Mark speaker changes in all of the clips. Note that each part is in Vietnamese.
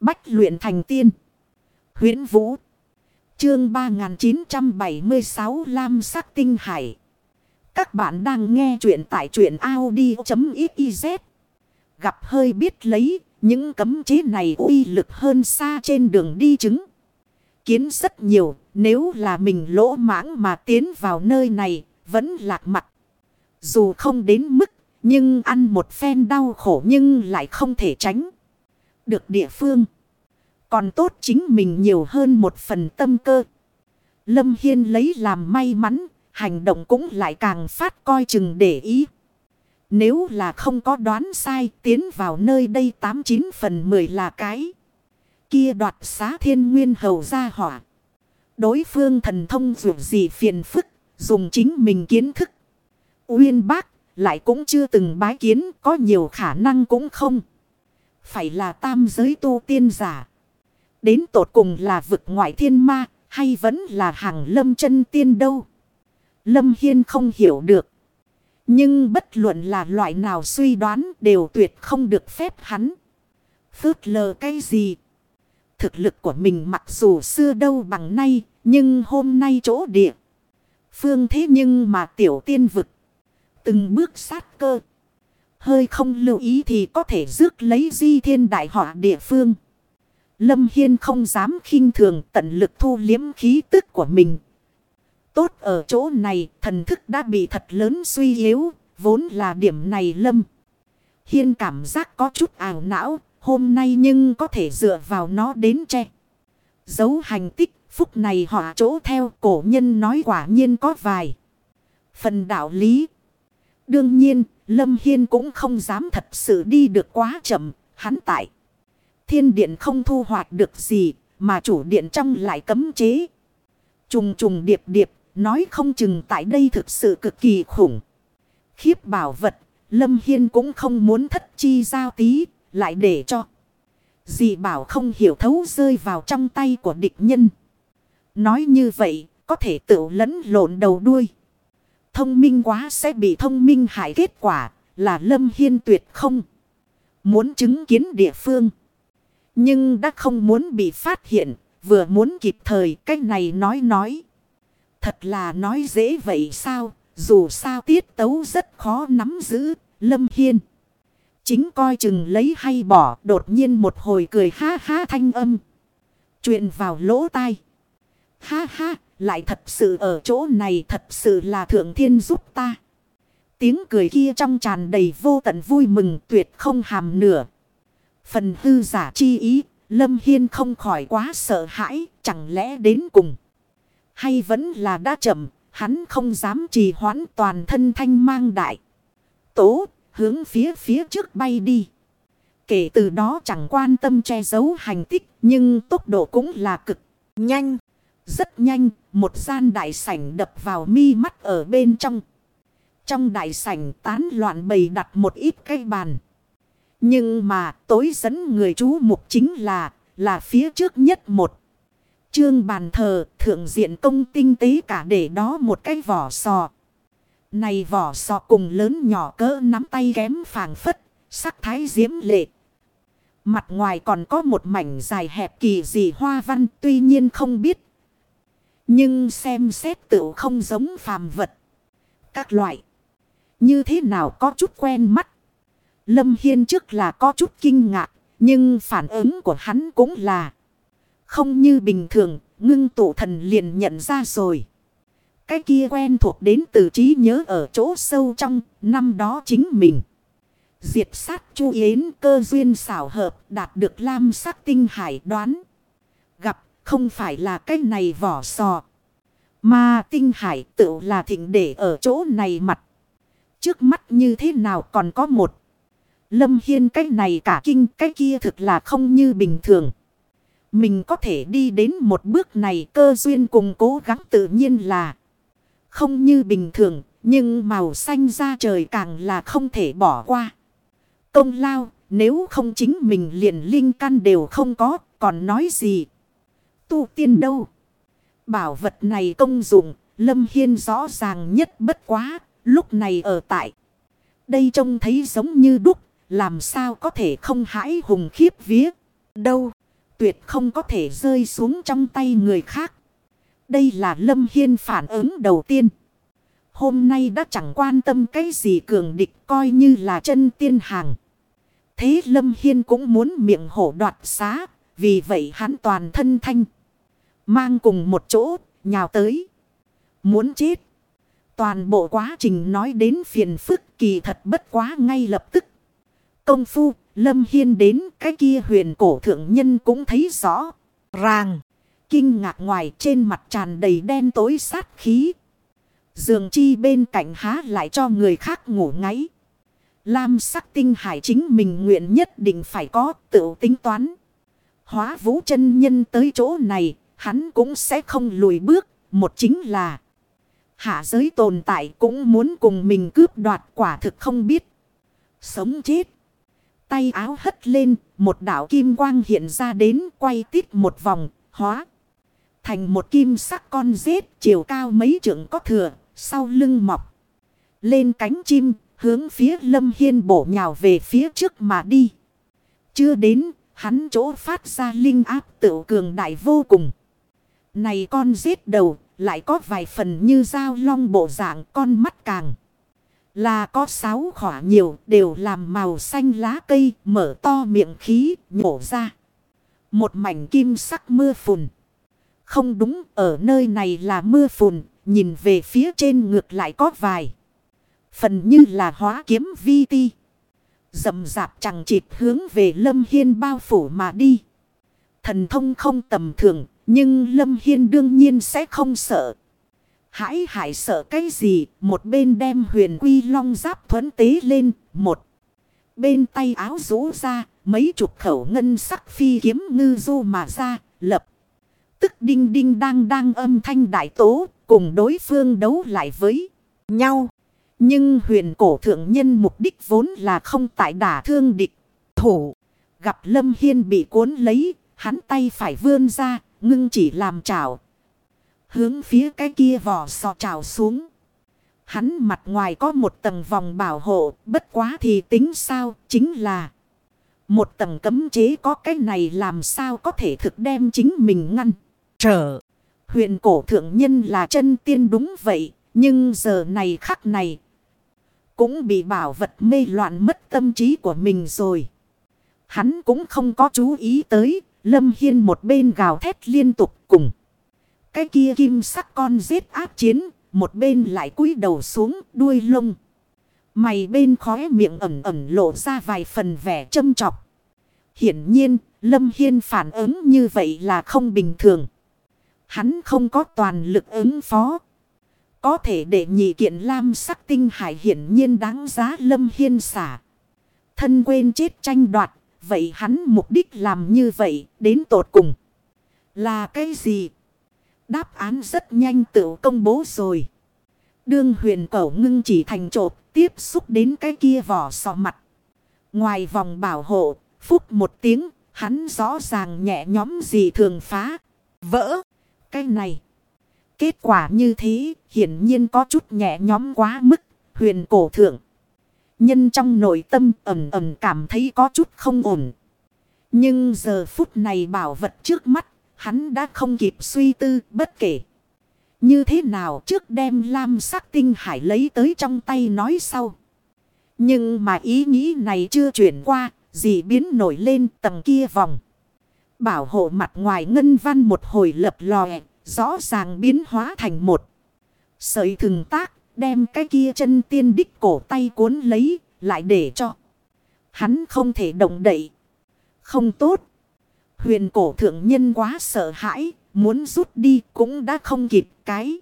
Speaker 1: Bách luyện thành tiên. huyễn Vũ. Chương 3976 Lam sắc tinh hải. Các bạn đang nghe truyện tại truyện Audi.xyz. Gặp hơi biết lấy, những cấm chế này uy lực hơn xa trên đường đi chứng. Kiến rất nhiều, nếu là mình lỗ mãng mà tiến vào nơi này, vẫn lạc mặt. Dù không đến mức, nhưng ăn một phen đau khổ nhưng lại không thể tránh. Được địa phương. Còn tốt chính mình nhiều hơn một phần tâm cơ. Lâm Hiên lấy làm may mắn. Hành động cũng lại càng phát coi chừng để ý. Nếu là không có đoán sai, tiến vào nơi đây 89 phần 10 là cái. Kia đoạt xá thiên nguyên hầu ra hỏa. Đối phương thần thông dù gì phiền phức. Dùng chính mình kiến thức. Uyên bác lại cũng chưa từng bái kiến, có nhiều khả năng cũng không. Phải là tam giới tu tiên giả. Đến tột cùng là vực ngoại thiên ma hay vẫn là hàng lâm chân tiên đâu. Lâm Hiên không hiểu được. Nhưng bất luận là loại nào suy đoán đều tuyệt không được phép hắn. Phớt lờ cái gì. Thực lực của mình mặc dù xưa đâu bằng nay, nhưng hôm nay chỗ địa. Phương thế nhưng mà tiểu tiên vực. Từng bước sát cơ. Hơi không lưu ý thì có thể rước lấy di thiên đại họa địa phương. Lâm Hiên không dám khinh thường tận lực thu liếm khí tức của mình. Tốt ở chỗ này thần thức đã bị thật lớn suy yếu. Vốn là điểm này Lâm. Hiên cảm giác có chút ảo não. Hôm nay nhưng có thể dựa vào nó đến che. Dấu hành tích phúc này họ chỗ theo cổ nhân nói quả nhiên có vài. Phần đạo lý. Đương nhiên, Lâm Hiên cũng không dám thật sự đi được quá chậm, hắn tại. Thiên điện không thu hoạch được gì, mà chủ điện trong lại cấm chế. Trùng trùng điệp điệp, nói không chừng tại đây thực sự cực kỳ khủng. Khiếp bảo vật, Lâm Hiên cũng không muốn thất chi giao tí, lại để cho. Dì bảo không hiểu thấu rơi vào trong tay của địch nhân. Nói như vậy, có thể tự lẫn lộn đầu đuôi. Thông minh quá sẽ bị thông minh hại kết quả là Lâm Hiên tuyệt không. Muốn chứng kiến địa phương. Nhưng đã không muốn bị phát hiện. Vừa muốn kịp thời, cái này nói nói. Thật là nói dễ vậy sao. Dù sao tiết tấu rất khó nắm giữ. Lâm Hiên. Chính coi chừng lấy hay bỏ. Đột nhiên một hồi cười ha ha thanh âm. Chuyện vào lỗ tai. Ha ha. Lại thật sự ở chỗ này thật sự là thượng thiên giúp ta. Tiếng cười kia trong tràn đầy vô tận vui mừng tuyệt không hàm nửa. Phần hư giả chi ý, Lâm Hiên không khỏi quá sợ hãi, chẳng lẽ đến cùng. Hay vẫn là đã chậm, hắn không dám trì hoãn toàn thân thanh mang đại. Tố, hướng phía phía trước bay đi. Kể từ đó chẳng quan tâm che giấu hành tích, nhưng tốc độ cũng là cực nhanh. Rất nhanh, một gian đại sảnh đập vào mi mắt ở bên trong. Trong đại sảnh tán loạn bầy đặt một ít cây bàn. Nhưng mà tối dẫn người chú mục chính là, là phía trước nhất một. Trương bàn thờ thượng diện công tinh tế cả để đó một cái vỏ sò. Này vỏ sò cùng lớn nhỏ cỡ nắm tay kém phàng phất, sắc thái diễm lệ. Mặt ngoài còn có một mảnh dài hẹp kỳ dị hoa văn tuy nhiên không biết nhưng xem xét tự không giống phàm vật. Các loại. Như thế nào có chút quen mắt. Lâm Hiên trước là có chút kinh ngạc. Nhưng phản ứng của hắn cũng là. Không như bình thường. Ngưng tụ thần liền nhận ra rồi. Cái kia quen thuộc đến từ trí nhớ ở chỗ sâu trong. Năm đó chính mình. Diệt sát chu yến cơ duyên xảo hợp, đạt được lam sắc tinh hải đoán. Không phải là cái này vỏ sò. Mà tinh hải tự là thịnh để ở chỗ này mặt. Trước mắt như thế nào còn có một. Lâm Hiên cái này cả kinh, cái kia thực là không như bình thường. Mình có thể đi đến một bước này cơ duyên cùng cố gắng tự nhiên là không như bình thường. Nhưng màu xanh ra trời càng là không thể bỏ qua. Công lao, nếu không chính mình liền linh căn đều không có, còn nói gì. Tu tiên đâu. Bảo vật này công dụng, Lâm Hiên rõ ràng nhất bất quá, lúc này ở tại. Đây trông thấy giống như đúc, làm sao có thể không hãi hùng khiếp vía. Đâu, Tuyệt không có thể rơi xuống trong tay người khác. Đây là Lâm Hiên phản ứng đầu tiên. Hôm nay đã chẳng quan tâm cái gì cường địch coi như là chân tiên hàng. Thế Lâm Hiên cũng muốn miệng hổ đoạt xá. Vì vậy hắn toàn thân thanh. Mang cùng một chỗ, nhào tới. Muốn chết. Toàn bộ quá trình nói đến phiền phức kỳ thật bất quá ngay lập tức. Công phu, Lâm Hiên đến cái kia huyền cổ thượng nhân cũng thấy rõ. Ràng, kinh ngạc ngoài trên mặt tràn đầy đen tối sát khí. Dường chi bên cạnh há lại cho người khác ngủ ngáy. Lam sắc tinh hải chính mình nguyện nhất định phải có tự tính toán. Hóa vũ chân nhân tới chỗ này, hắn cũng sẽ không lùi bước. Một chính là hạ giới tồn tại cũng muốn cùng mình cướp đoạt quả thực không biết. Sống chết. Tay áo hất lên, một đảo kim quang hiện ra đến quay tít một vòng, hóa. Thành một kim sắc con rết chiều cao mấy trượng có thừa, sau lưng mọc. Lên cánh chim, hướng phía lâm hiên bổ nhào về phía trước mà đi. Chưa đến, hắn chỗ phát ra linh áp tự cường đại vô cùng. Này con giết đầu, lại có vài phần như dao long bộ dạng con mắt càng. Là có sáu khỏa nhiều đều làm màu xanh lá cây mở to miệng khí nhổ ra. Một mảnh kim sắc mưa phùn. Không đúng ở nơi này là mưa phùn nhìn về phía trên ngược lại có vài. Phần như là hóa kiếm vi ti. Dầm dạp chẳng chịp hướng về lâm hiên bao phủ mà đi. Thần thông không tầm thường nhưng lâm hiên đương nhiên sẽ không sợ. Hãi hải sợ cái gì, một bên đem huyền quy long giáp thuấn tế lên, một bên tay áo rũ ra, mấy chục khẩu ngân sắc phi kiếm ngư du mà ra, lập. Tức đinh đinh đang đang âm thanh đại tố, cùng đối phương đấu lại với nhau. Nhưng huyền cổ thượng nhân mục đích vốn là không tại đả thương địch. Thủ, gặp Lâm Hiên bị cuốn lấy, hắn tay phải vươn ra, ngưng chỉ làm chảo, Hướng phía cái kia vỏ sò trào xuống. Hắn mặt ngoài có một tầng vòng bảo hộ, bất quá thì tính sao, chính là một tầng cấm chế có cái này làm sao có thể thực đem chính mình ngăn. Trở, huyện cổ thượng nhân là chân tiên đúng vậy, nhưng giờ này khắc này cũng bị bảo vật mê loạn mất tâm trí của mình rồi. Hắn cũng không có chú ý tới, Lâm Hiên một bên gào thét liên tục cùng. Cái kia kim sắc con giết áp chiến, một bên lại cúi đầu xuống đuôi lông. Mày bên khóe miệng ẩm ẩm lộ ra vài phần vẻ châm trọc. Hiển nhiên, Lâm Hiên phản ứng như vậy là không bình thường. Hắn không có toàn lực ứng phó. Có thể để nhị kiện lam sắc tinh hải hiển nhiên đáng giá Lâm Hiên xả. Thân quên chết tranh đoạt. Vậy hắn mục đích làm như vậy đến tột cùng. Là cái gì? Đáp án rất nhanh tự công bố rồi. Đương huyền cẩu ngưng chỉ thành trộp tiếp xúc đến cái kia vỏ sọ mặt. Ngoài vòng bảo hộ, phúc một tiếng, hắn rõ ràng nhẹ nhóm gì thường phá, vỡ. Cái này, kết quả như thế, hiển nhiên có chút nhẹ nhóm quá mức, huyền cổ thượng. Nhân trong nội tâm ẩm ẩm cảm thấy có chút không ổn. Nhưng giờ phút này bảo vật trước mắt Hắn đã không kịp suy tư bất kể. Như thế nào trước đem lam sắc tinh hải lấy tới trong tay nói sau. Nhưng mà ý nghĩ này chưa chuyển qua, gì biến nổi lên tầng kia vòng. Bảo hộ mặt ngoài ngân văn một hồi lập lòe, rõ ràng biến hóa thành một. Sợi thừng tác, đem cái kia chân tiên đích cổ tay cuốn lấy, lại để cho. Hắn không thể động đậy. Không tốt. Huyền cổ thượng nhân quá sợ hãi, muốn rút đi cũng đã không kịp cái.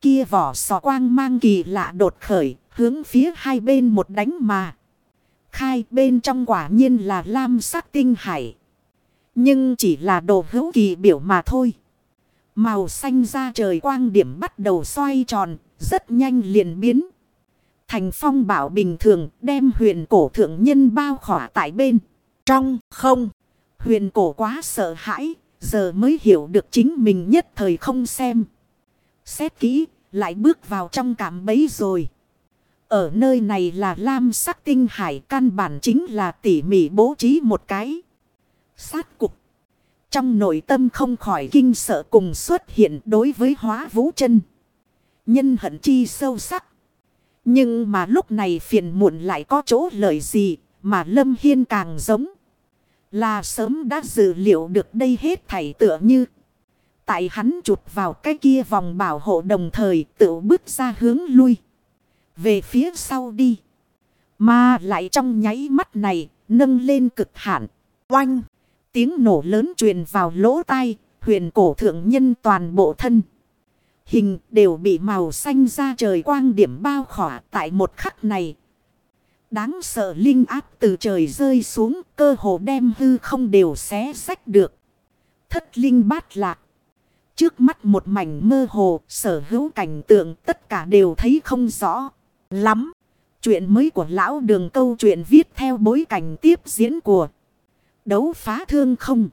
Speaker 1: Kia vỏ sò quang mang kỳ lạ đột khởi, hướng phía hai bên một đánh mà. Khai bên trong quả nhiên là lam sắc tinh hải. Nhưng chỉ là đồ hữu kỳ biểu mà thôi. Màu xanh ra trời quang điểm bắt đầu xoay tròn, rất nhanh liền biến. Thành phong bảo bình thường đem huyền cổ thượng nhân bao khỏa tại bên. Trong không. Huyền cổ quá sợ hãi, giờ mới hiểu được chính mình nhất thời không xem. Xét kỹ, lại bước vào trong cảm bấy rồi. Ở nơi này là lam sắc tinh hải căn bản chính là tỉ mỉ bố trí một cái. Sát cục. Trong nội tâm không khỏi kinh sợ cùng xuất hiện đối với hóa vũ chân. Nhân hận chi sâu sắc. Nhưng mà lúc này phiền muộn lại có chỗ lợi gì mà Lâm Hiên càng giống. Là sớm đã dự liệu được đây hết thảy tựa như. Tại hắn chụp vào cái kia vòng bảo hộ đồng thời tự bước ra hướng lui. Về phía sau đi. Mà lại trong nháy mắt này, nâng lên cực hạn. Oanh. Tiếng nổ lớn truyền vào lỗ tai. Huyền cổ thượng nhân toàn bộ thân. Hình đều bị màu xanh ra trời quang điểm bao khỏa tại một khắc này. Đáng sợ linh áp từ trời rơi xuống, cơ hồ đem hư không đều xé sách được. Thất linh bát lạc. Trước mắt một mảnh mơ hồ, sở hữu cảnh tượng tất cả đều thấy không rõ. Lắm. Chuyện mới của lão đường câu chuyện viết theo bối cảnh tiếp diễn của đấu phá thương không.